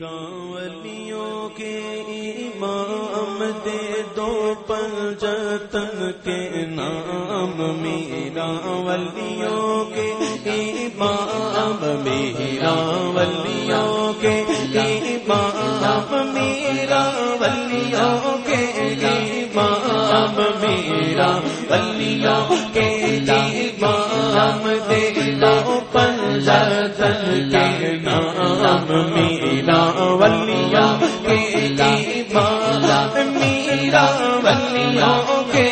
میرا ولیوں کے امام دے دو کے نام میرا ولیوں کے امام، میرا ولیوں کے امام، میرا ولیوں کے امام، میرا ولیوں کے امام دے دو پنجتن کے نام، میرا ولیوں کے امام میرا ولیوں کے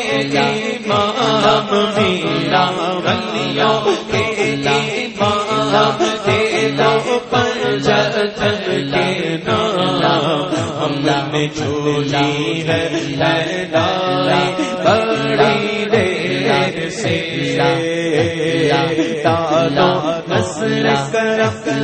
امام میرا ولیوں کے امام دے دو پنجتن کے نام ہم نے چھوڑی ہے لہدائی بڑی دیر سے دادو نسل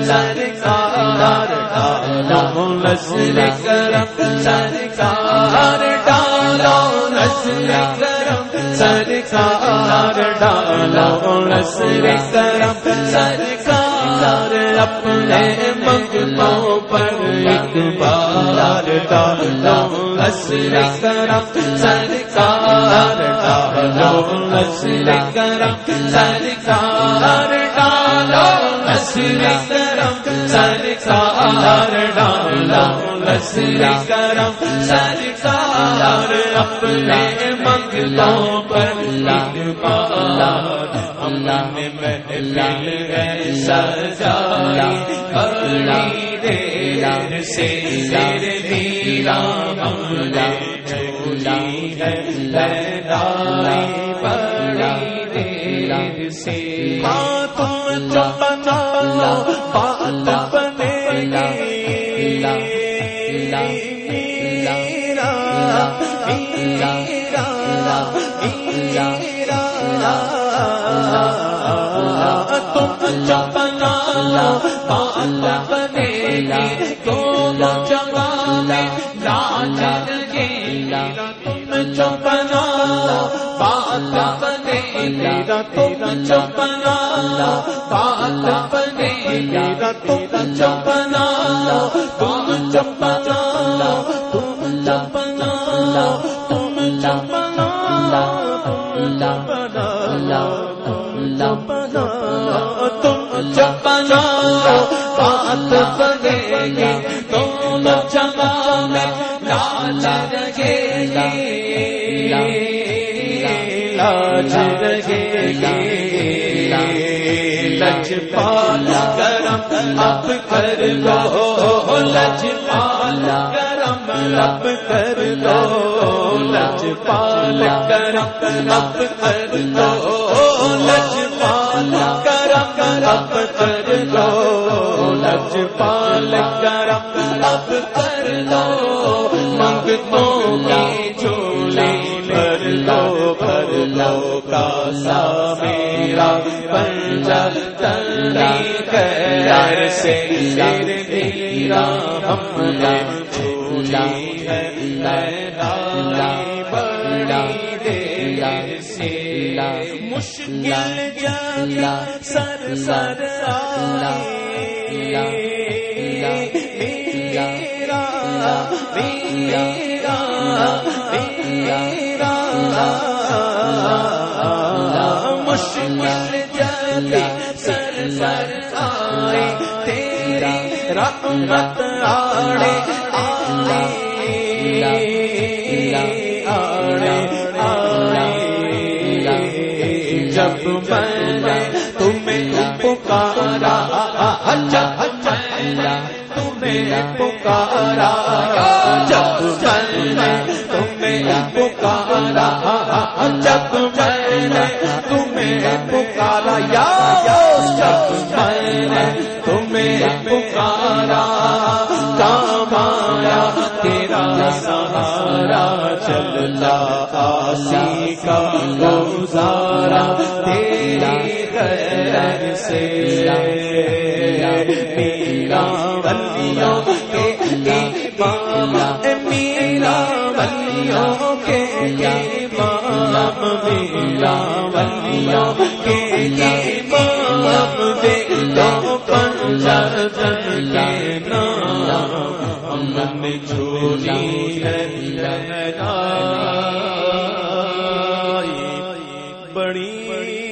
سرکار نسل کرم سرکار ڈالو نسل کرم سرکار ڈالو نسل کرم سرکار اپنے منگلوں پر ایک بار ڈالو نسل کرم سرکار ڈالو نسل کرم سرکار ڈالو کرم سرکار ڈالو نسل کرم سرکار اپنے منگلوں پر ایک نے محفل ہے سجائی بڑی دیر سے سر میرا ہم نے چھوڑی ہے لہرائی بات بنے تم بنا بات بنے گی میں تم جو بنا بات بنے گا تم جو بنا بنے گا تم جو تم جو بنا تم جو بنا تم جو بنا تم تم جو بنا بات بنے لاج لگے گی لاج پال گرم اب کر لو لج پال گرم اب کر لو لج پال گرم اب کر لو لج پال گرم اب کر لو لج پال گرم منگتوں کی چولی بھر لو بھر لو کا سا میرا پنجا تنی کر سے سر میرا ہم نے ہے بڑی دیر سے مشکل جب سر سر آئے میرا میرا میرا مشکل جب سر سر آئے تیری رحمت آڑے آڑے آڑے آڑے جب میں تمہیں پکارا جب میں نے تمہیں پکارا جب تمہیں پکارا جب میں نے تمہیں پکارا یا جب میں نے تمہیں پکارا کام آیا تیرا سہارا چلتا آسی کا گزارا تیری غیر سے میرا بلیوں بلیوں کے میرا کے امام دے دو پنجر کے نام ہم چھوڑی ہے بڑی